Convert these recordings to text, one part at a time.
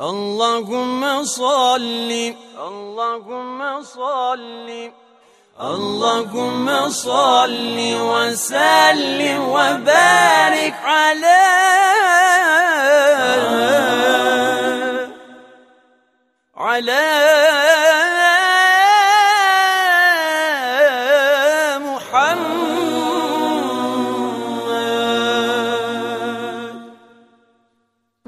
اللهم صل اللهم صل اللهم صل وسلم وبارك على على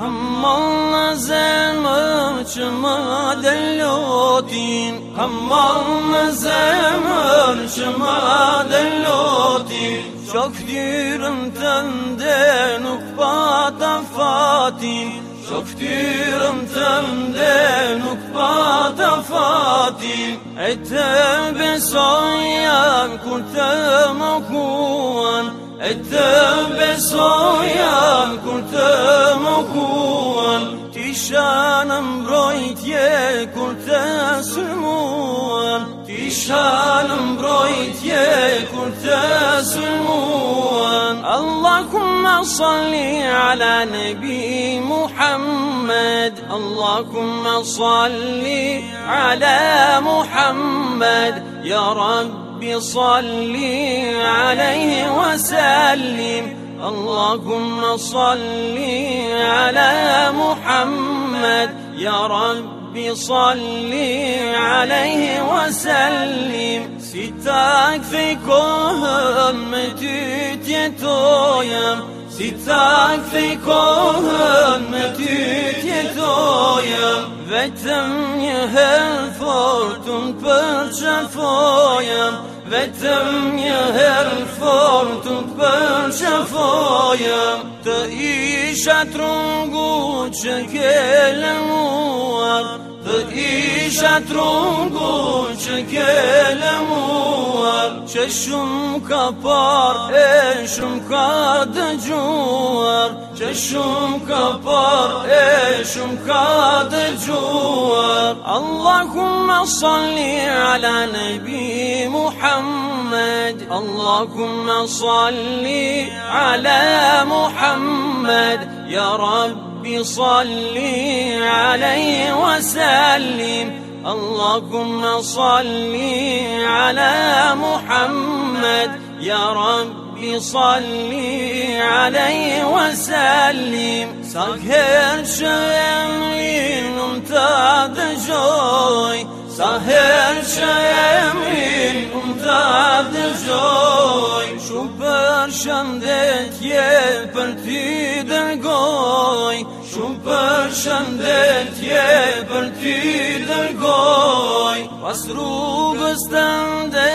هم الله شما دلوتين هم الله شما دلوتين çok yüreğimden ukbata fatin çok yüreğimden ukbata fatin Etebe soyan kurtama kuan Etebe soyan kurtama E të besoja kur të më kuan Ti shanë mbrojtje kur të sërmuan. Ti shanë mbrojtje kur të sërmuan. Rabbi salli aleyhi ve sellim اللهم صل على محمد. يا رب صل عليه وسلم. ستاك في كهن متيت يتويم ستاك في كهن متيت يتويم وتم يهل فورتون برشفويم وتم يهل فورتون برشفويم تعيشت رنقو ايشت رونگو چکلم وار چشم کپار ایشم کاد جوار چشم کپار ایشم کاد جوار اللهم صل على نبي محمد اللهم صل على محمد يا رب salli aleyhi ve sellim اللهم صل على محمد. يا رب صل عليه وسلم. سهر شيمين امتاد جوي. سهر شيمين امتاد جوي. شو برشندت يبرتي درگوي شو përshëndetje për ty dërgoj Pas rrugës të ndë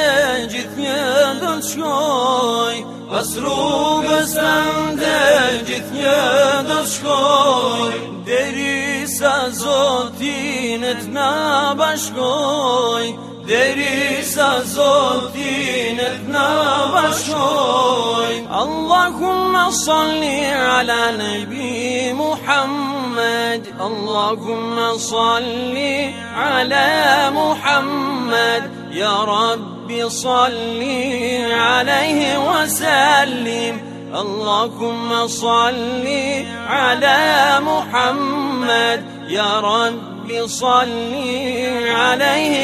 gjithë një do të shkoj. Pas rrugës të ndë gjithë një do të shkoj Deri sa zotin na bashkoj E na bashkoj Allahumma salli ala nabi Muhammad Allahumma salli ala Muhammad Ya Rabbi salli aleyhi ve sellim اللهم صل على محمد يا رب صل عليه